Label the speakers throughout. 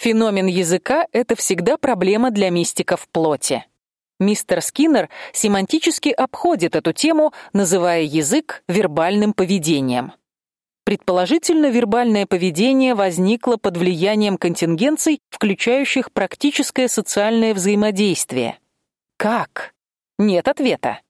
Speaker 1: Феномен языка это всегда проблема для мистиков плоти. Мистер Скиннер семантически обходит эту тему, называя язык вербальным поведением. Предположительно, вербальное поведение возникло под влиянием контингенций, включающих практическое социальное взаимодействие. Как? Нет ответа.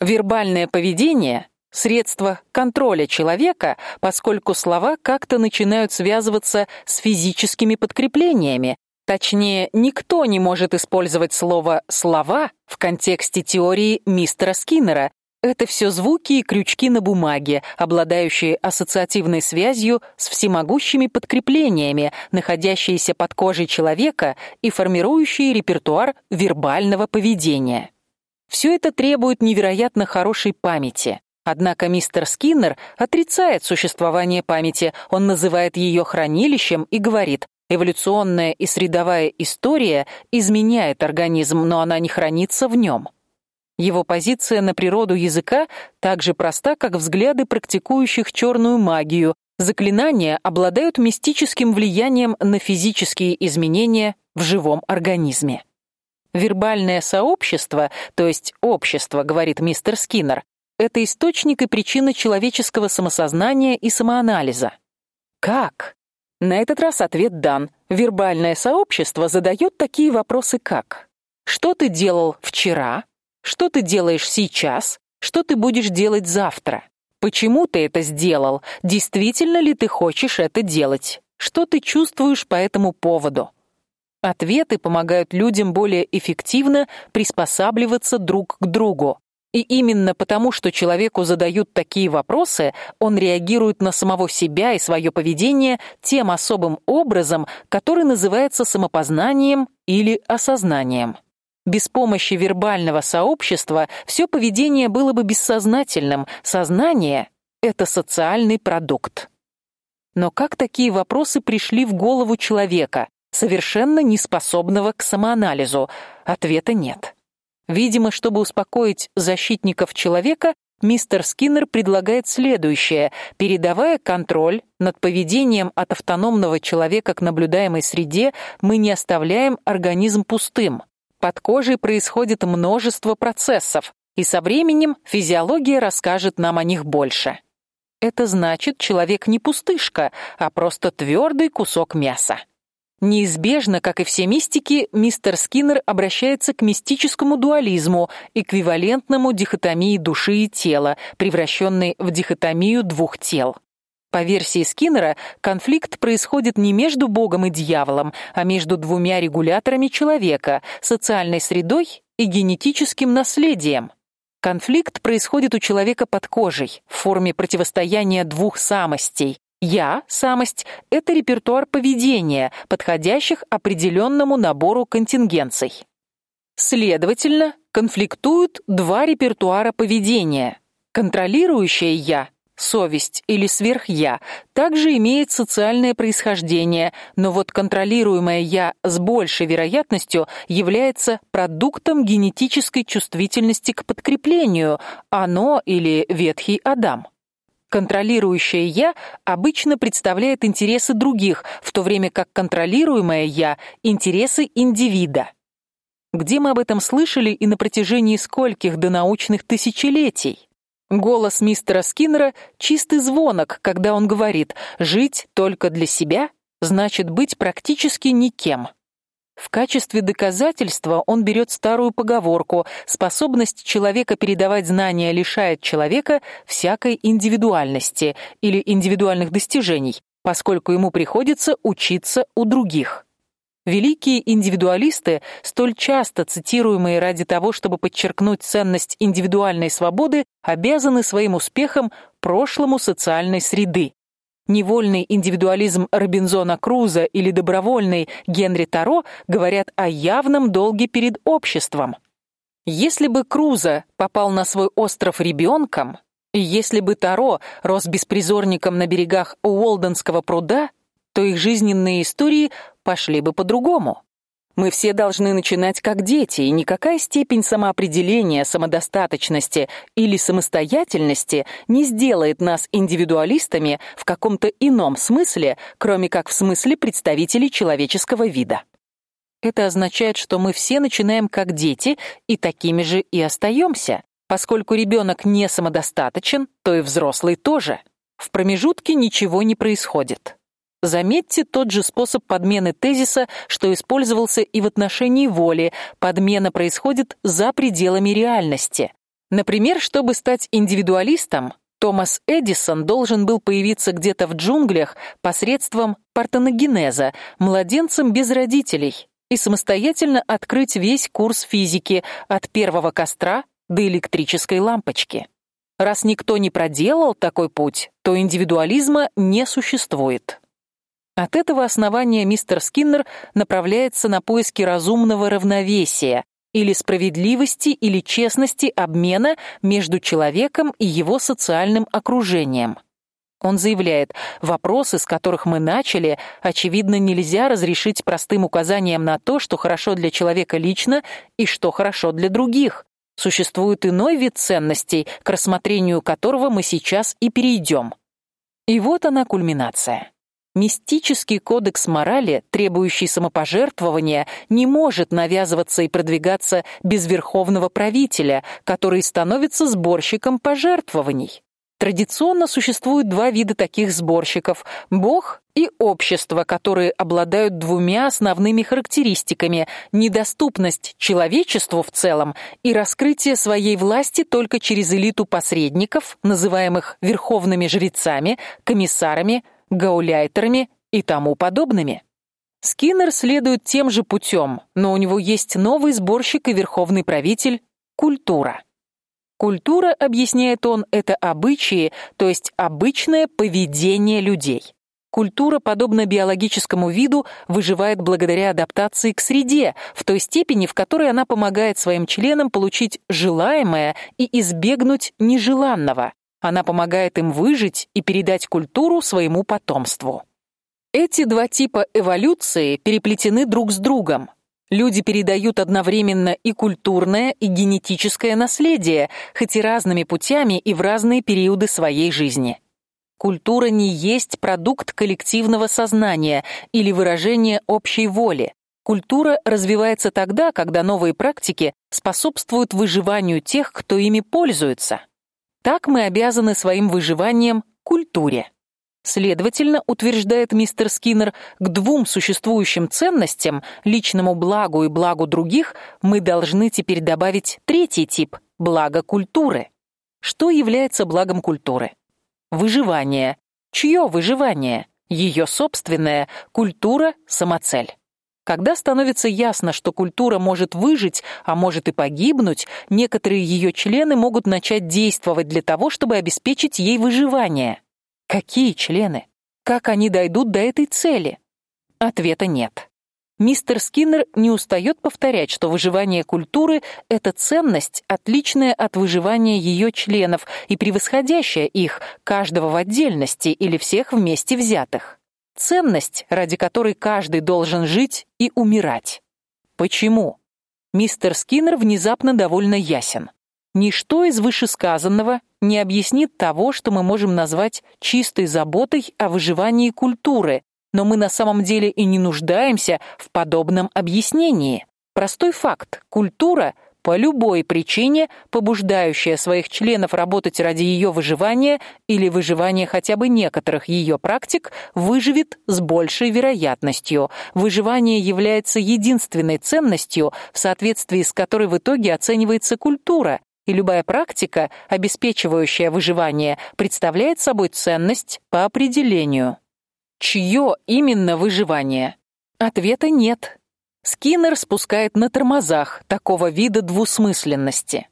Speaker 1: Вербальное поведение средство контроля человека, поскольку слова как-то начинают связываться с физическими подкреплениями. Точнее, никто не может использовать слово слова в контексте теории мистера Скиннера. Это все звуки и крючки на бумаге, обладающие ассоциативной связью с всемогущими подкреплениями, находящиеся под кожей человека и формирующие репертуар вербального поведения. Все это требует невероятно хорошей памяти. Однако мистер Скиннер отрицает существование памяти. Он называет ее хранилищем и говорит: эволюционная и средовая история изменяет организм, но она не хранится в нем. Его позиция на природу языка так же проста, как взгляды практикующих черную магию. Заклинания обладают мистическим влиянием на физические изменения в живом организме. Вербальное сообщество, то есть общество, говорит мистер Скиннер, это источник и причина человеческого самосознания и самоанализа. Как? На этот раз ответ дан. Вербальное сообщество задает такие вопросы, как: что ты делал вчера? Что ты делаешь сейчас? Что ты будешь делать завтра? Почему ты это сделал? Действительно ли ты хочешь это делать? Что ты чувствуешь по этому поводу? Ответы помогают людям более эффективно приспосабливаться друг к другу. И именно потому, что человеку задают такие вопросы, он реагирует на самого себя и свое поведение тем особым образом, который называется самопознанием или осознанием. Без помощи вербального сообщества все поведение было бы бессознательным. Сознание это социальный продукт. Но как такие вопросы пришли в голову человека, совершенно неспособного к самоанализу? Ответа нет. Видимо, чтобы успокоить защитников человека, мистер Скиннер предлагает следующее: передавая контроль над поведением от автономного человека к наблюдаемой среде, мы не оставляем организм пустым. Под кожей происходит множество процессов, и со временем физиология расскажет нам о них больше. Это значит, человек не пустышка, а просто твердый кусок мяса. Неизбежно, как и все мистики, мистер Скиннер обращается к мистическому дуализму, эквивалентному дихотомии души и тела, превращенной в дихотомию двух тел. По версии Скиннера, конфликт происходит не между Богом и дьяволом, а между двумя регуляторами человека: социальной средой и генетическим наследием. Конфликт происходит у человека под кожей в форме противостояния двух самостей: я, самость это репертуар поведения, подходящих определенному набору контингенций. Следовательно, конфликтуют два репертуара поведения. Контролирующее я, совесть или сверхя, также имеет социальное происхождение, но вот контролируемое я с большей вероятностью является продуктом генетической чувствительности к подкреплению, оно или ветхий Адам. Контролирующее я обычно представляет интересы других, в то время как контролируемое я интересы индивида. Где мы об этом слышали и на протяжении скольких донаучных тысячелетий? Голос мистера Скиннера чистый звонок, когда он говорит: "Жить только для себя значит быть практически никем". В качестве доказательства он берет старую поговорку: способность человека передавать знания лишает человека всякой индивидуальности или индивидуальных достижений, поскольку ему приходится учиться у других. Великие индивидуалисты, столь часто цитируемые ради того, чтобы подчеркнуть ценность индивидуальной свободы, обязаны своим успехом прошлому социальной среды. Невольный индивидуализм Робинзона Круза или добровольный Генри Таро говорят о явном долге перед обществом. Если бы Круза попал на свой остров ребенком, и если бы Таро рос беспризорником на берегах Уолденского пруда, то их жизненные истории пошли бы по-другому. Мы все должны начинать как дети, и никакая степень самоопределения, самодостаточности или самостоятельности не сделает нас индивидуалистами в каком-то ином смысле, кроме как в смысле представителей человеческого вида. Это означает, что мы все начинаем как дети и такими же и остаемся. Поскольку ребенок не самодостаточен, то и взрослый тоже. В промежутке ничего не происходит. Заметьте тот же способ подмены тезиса, что использовался и в отношении воли. Подмена происходит за пределами реальности. Например, чтобы стать индивидуалистом, Томас Эдисон должен был появиться где-то в джунглях посредством партеногенеза, младенцем без родителей, и самостоятельно открыть весь курс физики от первого костра до электрической лампочки. Раз никто не проделал такой путь, то индивидуализма не существует. От этого основания мистер Скиннер направляется на поиски разумного равновесия или справедливости или честности обмена между человеком и его социальным окружением. Он заявляет: "Вопросы, с которых мы начали, очевидно, нельзя разрешить простым указанием на то, что хорошо для человека лично и что хорошо для других. Существует иной вид ценностей, к рассмотрению которого мы сейчас и перейдем. И вот она кульминация. Мистический кодекс морали, требующий самопожертвования, не может навязываться и продвигаться без верховного правителя, который становится сборщиком пожертвований. Традиционно существует два вида таких сборщиков: Бог и общество, которые обладают двумя основными характеристиками: недоступность человечеству в целом и раскрытие своей власти только через элиту посредников, называемых верховными жрецами, комиссарами, гауляйтерами и тому подобными. Скиннер следует тем же путем, но у него есть новый сборщик и верховный правитель культура. Культура, объясняет он, это обычаи, то есть обычное поведение людей. Культура, подобно биологическому виду, выживает благодаря адаптации к среде, в той степени, в которой она помогает своим членам получить желаемое и избегнуть нежеланного. Она помогает им выжить и передать культуру своему потомству. Эти два типа эволюции переплетены друг с другом. Люди передают одновременно и культурное, и генетическое наследие, хоть и разными путями и в разные периоды своей жизни. Культура не есть продукт коллективного сознания или выражение общей воли. Культура развивается тогда, когда новые практики способствуют выживанию тех, кто ими пользуется. Так мы обязаны своим выживанием культуре. Следовательно, утверждает мистер Скиннер, к двум существующим ценностям, личному благу и благу других, мы должны теперь добавить третий тип благо культуры. Что является благом культуры? Выживание. Чье выживание? Ее собственное. Культура самоцель. Когда становится ясно, что культура может выжить, а может и погибнуть, некоторые ее члены могут начать действовать для того, чтобы обеспечить ей выживание. Какие члены? Как они дойдут до этой цели? Ответа нет. Мистер Скиннер не устает повторять, что выживание культуры это ценность, отличная от выживания ее членов и превосходящая их, каждого в отдельности или всех вместе взятых. Ценность, ради которой каждый должен жить и умирать. Почему? Мистер Скиннер внезапно довольно ясен. Ничто из вышесказанного не объяснит того, что мы можем назвать чистой заботой о выживании культуры, но мы на самом деле и не нуждаемся в подобном объяснении. Простой факт: культура по любой причине, побуждающая своих членов работать ради ее выживания или выживания хотя бы некоторых ее практик, выживет с большей вероятностью. Выживание является единственной ценностью, в соответствии с которой в итоге оценивается культура, и любая практика, обеспечивающая выживание, представляет собой ценность по определению. Чье именно выживание? Ответа нет. Скиннер спускает на тормозах такого вида двусмысленности.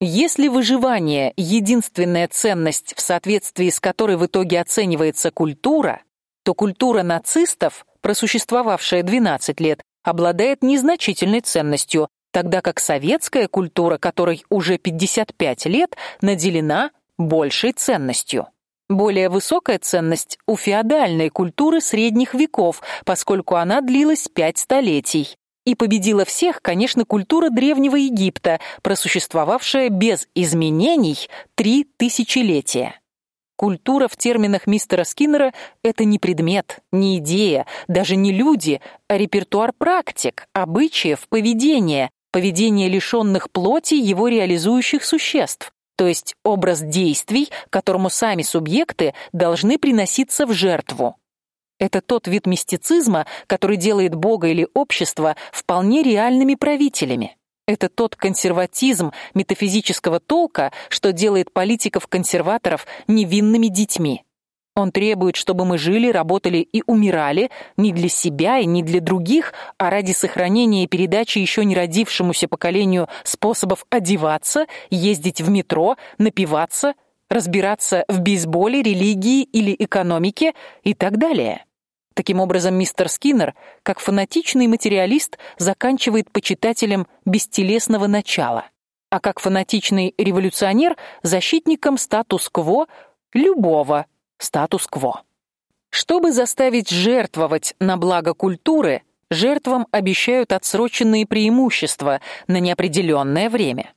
Speaker 1: Если выживание единственная ценность, в соответствии с которой в итоге оценивается культура, то культура нацистов, просуществовавшая 12 лет, обладает незначительной ценностью, тогда как советская культура, которой уже 55 лет, наделена большей ценностью. Более высокая ценность у феодальной культуры средних веков, поскольку она длилась пять столетий. И победила всех, конечно, культура древнего Египта, просуществовавшая без изменений три тысячелетия. Культура в терминах мистера Скиннера это не предмет, не идея, даже не люди, а репертуар практик, обычаев, поведения, поведения лишенных плоти его реализующих существ, то есть образ действий, которому сами субъекты должны приноситься в жертву. Это тот вид мистицизма, который делает Бога или общество вполне реальными правителями. Это тот консерватизм метафизического толка, что делает политиков-консерваторов невинными детьми. Он требует, чтобы мы жили, работали и умирали не для себя и не для других, а ради сохранения и передачи еще не родившемуся поколению способов одеваться, ездить в метро, напиваться, разбираться в бейсболе, религии или экономике и так далее. Таким образом, мистер Скиннер, как фанатичный материалист, заканчивает почитателем бестелесного начала, а как фанатичный революционер защитником статус-кво любого статус-кво. Чтобы заставить жертвовать на благо культуры, жертвам обещают отсроченные преимущества на неопределенное время.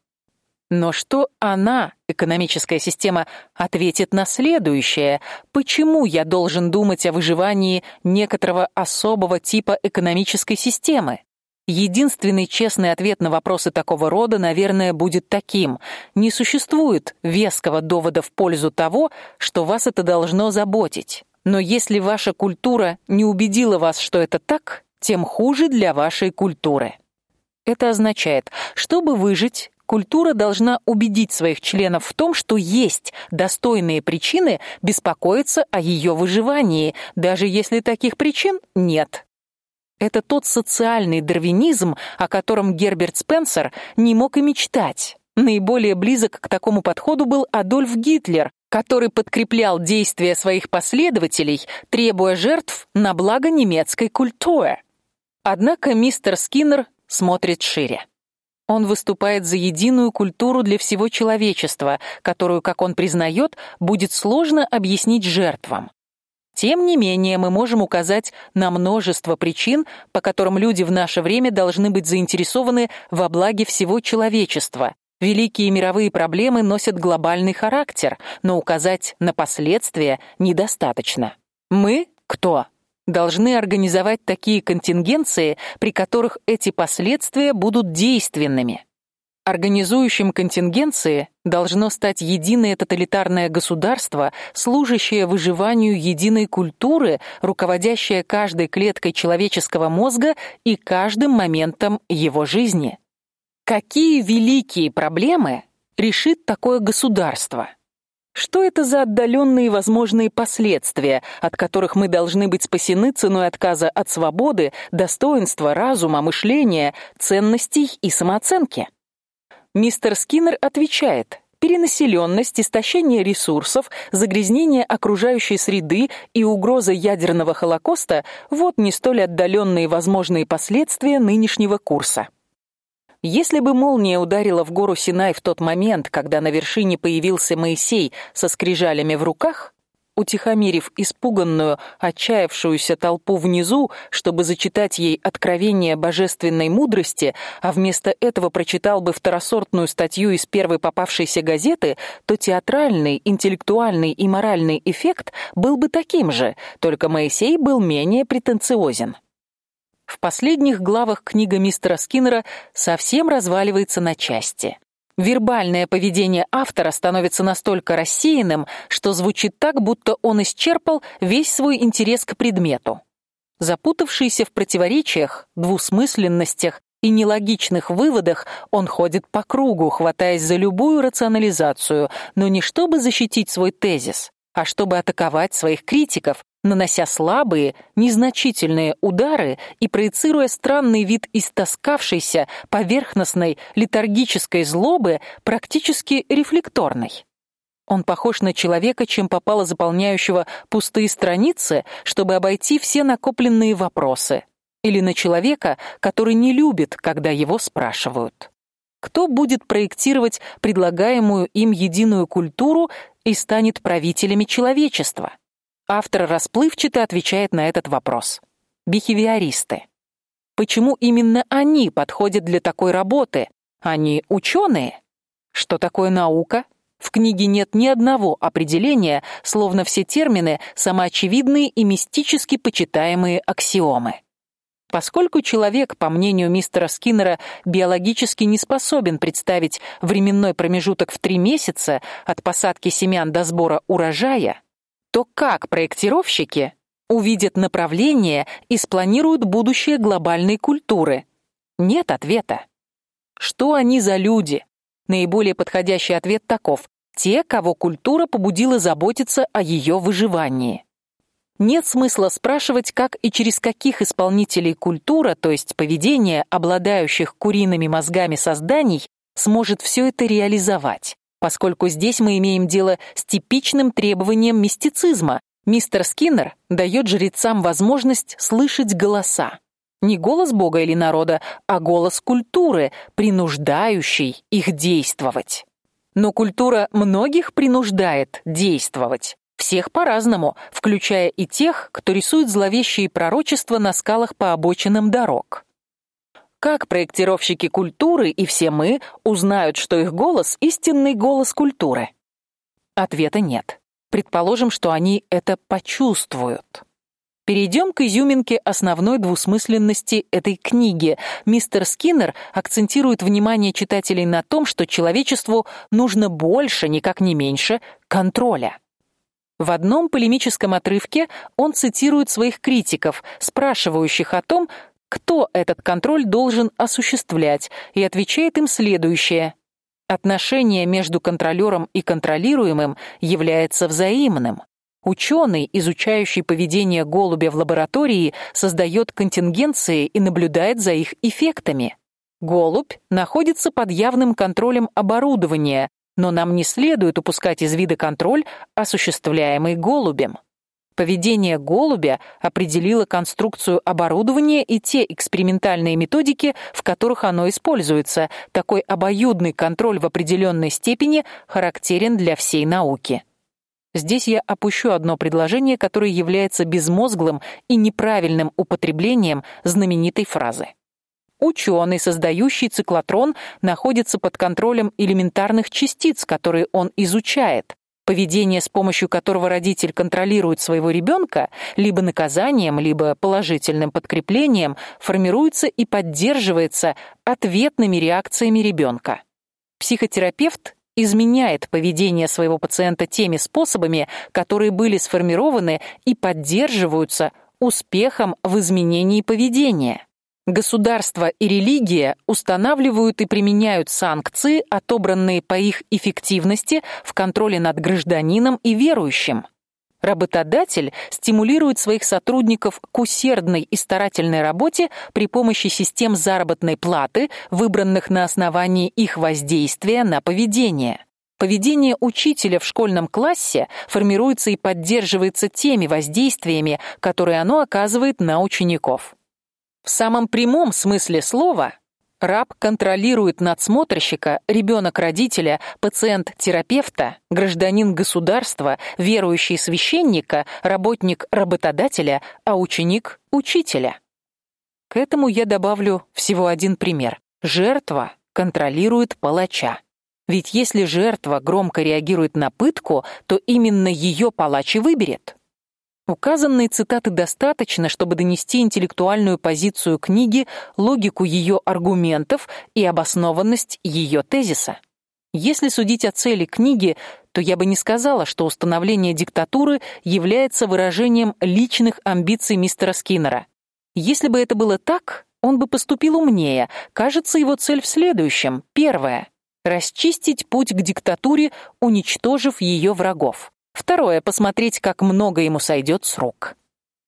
Speaker 1: Но что она, экономическая система, ответит на следующее: почему я должен думать о выживании некоторого особого типа экономической системы? Единственный честный ответ на вопросы такого рода, наверное, будет таким: не существует веского довода в пользу того, что вас это должно заботить. Но если ваша культура не убедила вас, что это так, тем хуже для вашей культуры. Это означает, чтобы выжить, Культура должна убедить своих членов в том, что есть достойные причины беспокоиться о ее выживании, даже если таких причин нет. Это тот социальный дарвинизм, о котором Герберт Спенсер не мог и мечтать. Наиболее близок к такому подходу был Адольф Гитлер, который подкреплял действия своих последователей, требуя жертв на благо немецкой культуры. Однако мистер Скиннер смотрит шире. Он выступает за единую культуру для всего человечества, которую, как он признает, будет сложно объяснить жертвам. Тем не менее, мы можем указать на множество причин, по которым люди в наше время должны быть заинтересованы во благе всего человечества. Великие мировые проблемы носят глобальный характер, но указать на последствия недостаточно. Мы кто? должны организовать такие контингенции, при которых эти последствия будут действенными. Организующим контингенции должно стать единое тоталитарное государство, служащее выживанию единой культуры, руководящее каждой клеткой человеческого мозга и каждым моментом его жизни. Какие великие проблемы решит такое государство? Что это за отдаленные возможные последствия, от которых мы должны быть спасены ценой отказа от свободы, достоинства, разума, мышления, ценностей и самооценки? Мистер Скиннер отвечает: перенаселенность, истощение ресурсов, загрязнение окружающей среды и угроза ядерного холокоста вот не столь отдаленные возможные последствия нынешнего курса. Если бы молния ударила в гору Синай в тот момент, когда на вершине появился Моисей со скрижалями в руках, утихомирив испуганную, отчаявшуюся толпу внизу, чтобы зачитать ей откровение божественной мудрости, а вместо этого прочитал бы второсортную статью из первой попавшейся газеты, то театральный, интеллектуальный и моральный эффект был бы таким же, только Моисей был менее претенциозен. В последних главах книга мистера Скиннера совсем разваливается на части. Вербальное поведение автора становится настолько рассеянным, что звучит так, будто он исчерпал весь свой интерес к предмету. Запутавшийся в противоречиях, двусмысленностях и нелогичных выводах, он ходит по кругу, хватаясь за любую рационализацию, но не чтобы защитить свой тезис, а чтобы атаковать своих критиков, нанося слабые, незначительные удары и проецируя странный вид истоскавшейся, поверхностной, летаргической злобы, практически рефлекторной. Он похож на человека, чем попало заполняющего пустые страницы, чтобы обойти все накопленные вопросы, или на человека, который не любит, когда его спрашивают. Кто будет проектировать предлагаемую им единую культуру и станет правителями человечества? Автор расплывчато отвечает на этот вопрос. Бихевиористы. почему именно они подходят для такой работы. Они ученые. Что такое наука? В книге нет ни одного определения, словно все термины самоочевидные и мистически почитаемые аксиомы. Поскольку человек, по мнению мистера Скиннера, биологически не способен представить временной промежуток в три месяца от посадки семян до сбора урожая, то как проектировщики увидят направление и спланируют будущее глобальной культуры? Нет ответа. Что они за люди? Наиболее подходящий ответ таков: те, кого культура побудила заботиться о ее выживании. Нет смысла спрашивать, как и через каких исполнителей культура, то есть поведение обладающих куриными мозгами созданий, сможет все это реализовать, поскольку здесь мы имеем дело с типичным требованием мистицизма. Мистер Скиннер дает жрецам возможность слышать голоса. Не голос Бога или народа, а голос культуры, принуждающий их действовать. Но культура многих принуждает действовать. Всех по-разному, включая и тех, кто рисует зловещие пророчества на скалах по обочинам дорог. Как проектировщики культуры и все мы узнают, что их голос истинный голос культуры? Ответа нет. Предположим, что они это почувствуют. Перейдем к изюминке основной двусмысленности этой книги. Мистер Скиннер акцентирует внимание читателей на том, что человечеству нужно больше, никак не меньше, контроля. В одном полемическом отрывке он цитирует своих критиков, спрашивающих о том, кто этот контроль должен осуществлять, и отвечает им следующее: Отношение между контролером и контролируемым является взаимным. Ученый, изучающий поведение голубя в лаборатории, создает контингенции и наблюдает за их эффектами. Голубь находится под явным контролем оборудования, но нам не следует упускать из вида контроль, осуществляемый голубем. Поведение голубя определило конструкцию оборудования и те экспериментальные методики, в которых оно используется. Такой обоюдный контроль в определенной степени характерен для всей науки. Здесь я опущу одно предложение, которое является безмозглым и неправильным употреблением знаменитой фразы. Ученый, создающий циклотрон, находится под контролем элементарных частиц, которые он изучает. Поведение, с помощью которого родитель контролирует своего ребенка, либо наказанием, либо положительным подкреплением, формируется и поддерживается ответными реакциями ребенка. Психотерапевт изменяет поведение своего пациента теми способами, которые были сформированы и поддерживаются успехом в изменении поведения. Государство и религия устанавливают и применяют санкции, отобранные по их эффективности в контроле над гражданином и верующим. Работодатель стимулирует своих сотрудников к усердной и старательной работе при помощи систем заработной платы, выбранных на основании их воздействия на поведение. Поведение учителя в школьном классе формируется и поддерживается теми воздействиями, которые оно оказывает на учеников. В самом прямом смысле слова Раб контролирует надсмотрщика, ребенок родителя, пациент терапевта, гражданин государства, верующий священника, работник работодателя, а ученик учителя. К этому я добавлю всего один пример. Жертва контролирует палача. Ведь если жертва громко реагирует на пытку, то именно ее палач и выберет. Указанной цитаты достаточно, чтобы донести интеллектуальную позицию книги, логику ее аргументов и обоснованность ее тезиса. Если судить о цели книги, то я бы не сказала, что установление диктатуры является выражением личных амбиций мистера Скиннера. Если бы это было так, он бы поступил умнее. Кажется, его цель в следующем: первое расчистить путь к диктатуре, уничтожив ее врагов. Второе посмотреть, как много ему сойдет с рук.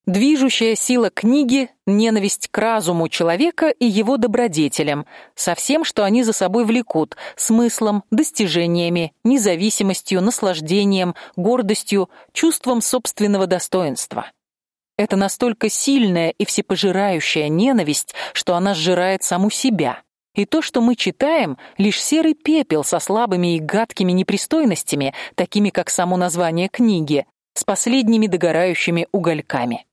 Speaker 1: Движущая сила книги ненависть к разуму человека и его добродетелям, со всем, что они за собой влекут: смыслом, достижениями, независимостью, наслаждением, гордостью, чувством собственного достоинства. Это настолько сильная и всепожирающая ненависть, что она сжирает саму себя. И то, что мы читаем, лишь серый пепел со слабыми и гадкими непристойностями, такими как само название книги, с последними догорающими угольками.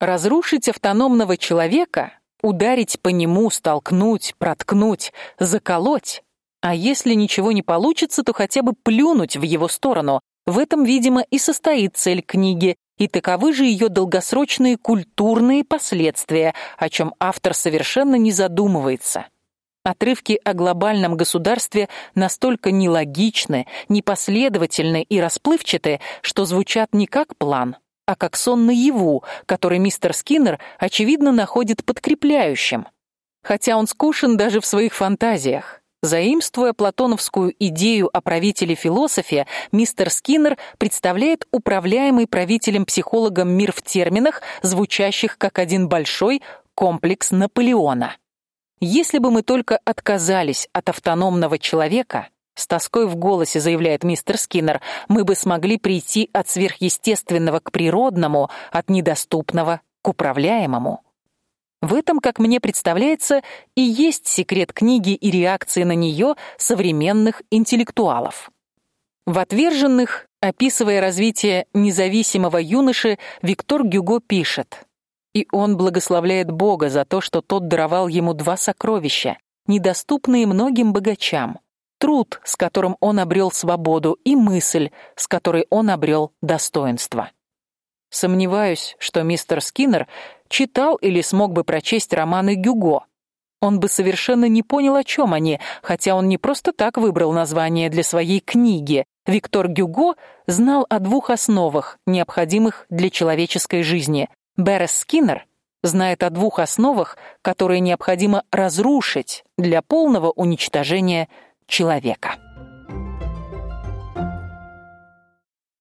Speaker 1: Разрушить автономного человека Ударить по нему, столкнуть, проткнуть, заколоть. А если ничего не получится, то хотя бы плюнуть в его сторону. В этом, видимо, и состоит цель книги, и таковы же ее долгосрочные культурные последствия, о чем автор совершенно не задумывается. Отрывки о глобальном государстве настолько нелогичны, непоследовательны и расплывчаты, что звучат не как план, а как сон наяву, который мистер Скиннер очевидно находит подкрепляющим. Хотя он скушен даже в своих фантазиях. Заимствуя платоновскую идею о правителе-философе, мистер Скиннер представляет управляемый правителем-психологом мир в терминах, звучащих как один большой комплекс Наполеона. Если бы мы только отказались от автономного человека, с тоской в голосе заявляет мистер Скиннер, мы бы смогли прийти от сверхъестественного к природному, от недоступного к управляемому. В этом, как мне представляется, и есть секрет книги и реакции на нее современных интеллектуалов. В отверженных, описывая развитие независимого юноши, Виктор Гюго пишет: и он благословляет Бога за то, что тот даровал ему два сокровища, недоступные многим богачам: труд, с которым он обрел свободу, и мысль, с которой он обрел достоинство. Сомневаюсь, что мистер Скиннер читал или смог бы прочесть романы Гюго. Он бы совершенно не понял, о чем они, хотя он не просто так выбрал название для своей книги. Виктор Гюго знал о двух основах, необходимых для человеческой жизни: Берес Скиннер знает о двух основах, которые необходимо разрушить для полного уничтожения человека.